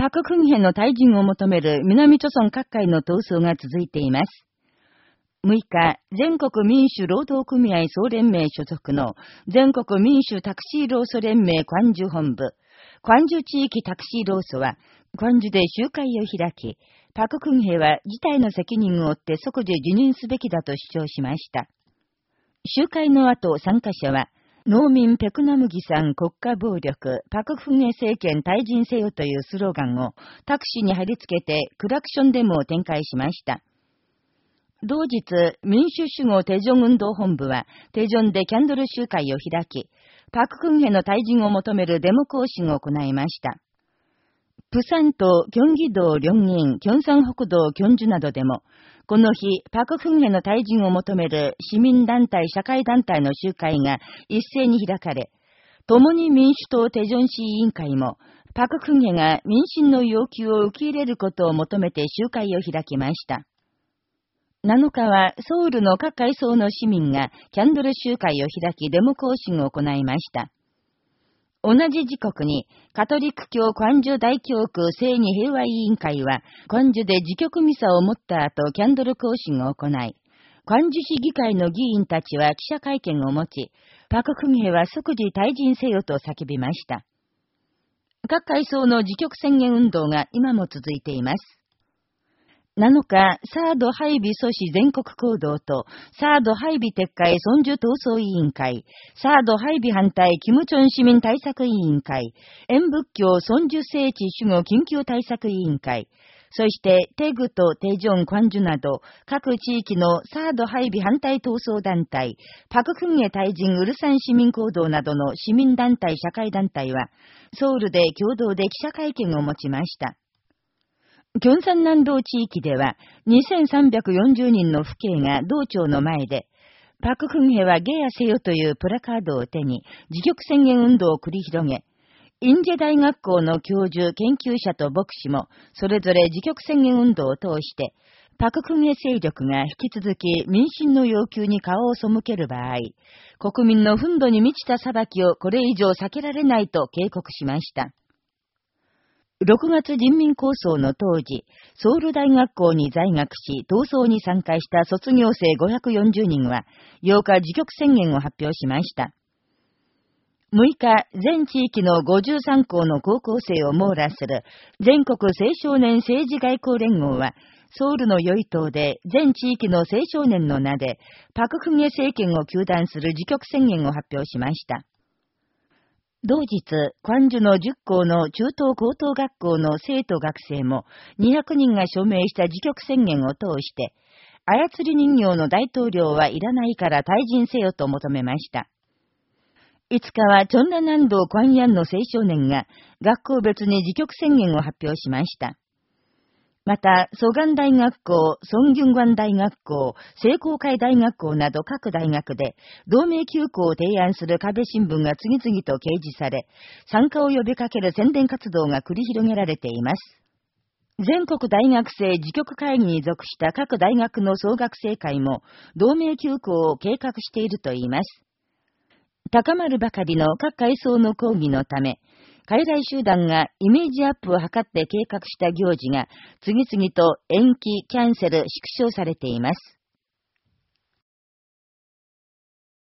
パククンヘの退陣を求める南朝村各界の闘争が続いています。6日、全国民主労働組合総連盟所属の全国民主タクシー労組連盟関樹本部、関樹地域タクシー労組は、関樹で集会を開き、パククンヘは事態の責任を負って即時辞任すべきだと主張しました。集会の後、参加者は、農民ペクナムギさん国家暴力、パクフンエ政権退陣せよというスローガンをタクシーに貼り付けてクラクションデモを展開しました。同日、民主主義テジョン運動本部は、テジョンでキャンドル集会を開き、パククンヘの退陣を求めるデモ行進を行いました。プサンとキョンギ道両院、キョンサン北道キョンジュなどでも、この日、パククンヘの退陣を求める市民団体、社会団体の集会が一斉に開かれ、共に民主党テジョン市委員会も、パククンヘが民進の要求を受け入れることを求めて集会を開きました。7日はソウルの各階層の市民がキャンドル集会を開きデモ行進を行いました。同じ時刻に、カトリック教関樹大教区聖に平和委員会は、関樹で自局ミサを持った後、キャンドル行進を行い、関樹市議会の議員たちは記者会見を持ち、パククンヘは即時退陣せよと叫びました。各階層の自局宣言運動が今も続いています。7日、サード配備阻止全国行動と、サード配備撤回尊樹闘争委員会、サード配備反対キムチョン市民対策委員会、演仏教尊樹聖地守護緊急対策委員会、そして、テグとテジョン、クンジュなど、各地域のサード配備反対闘争団体、パククンゲ退陣ウルサン市民行動などの市民団体、社会団体は、ソウルで共同で記者会見を持ちました。キョンサン南道地域では、2340人の父兄が道庁の前で、パククンヘはゲアせよというプラカードを手に、自局宣言運動を繰り広げ、インジェ大学校の教授、研究者と牧師も、それぞれ自局宣言運動を通して、パククンヘ勢力が引き続き民進の要求に顔を背ける場合、国民の憤怒に満ちた裁きをこれ以上避けられないと警告しました。6月人民構想の当時、ソウル大学校に在学し、闘争に参加した卒業生540人は、8日自局宣言を発表しました。6日、全地域の53校の高校生を網羅する全国青少年政治外交連合は、ソウルの良い島で全地域の青少年の名で、パククゲ政権を求断する自局宣言を発表しました。同日、関樹の10校の中等高等学校の生徒学生も200人が署名した自局宣言を通して、操り人形の大統領はいらないから退陣せよと求めました。5日は、チョンラ南道クワンヤンの青少年が学校別に自局宣言を発表しました。また、蘇岸大学校、ソンギュンガン大学校、聖光会大学校など各大学で、同盟休校を提案する壁新聞が次々と掲示され、参加を呼びかける宣伝活動が繰り広げられています。全国大学生自局会議に属した各大学の総学生会も、同盟休校を計画しているといいます。高まるばかりの各階層の抗議のため、海外集団がイメージアップを図って計画した行事が次々と延期、キャンセル、縮小されています。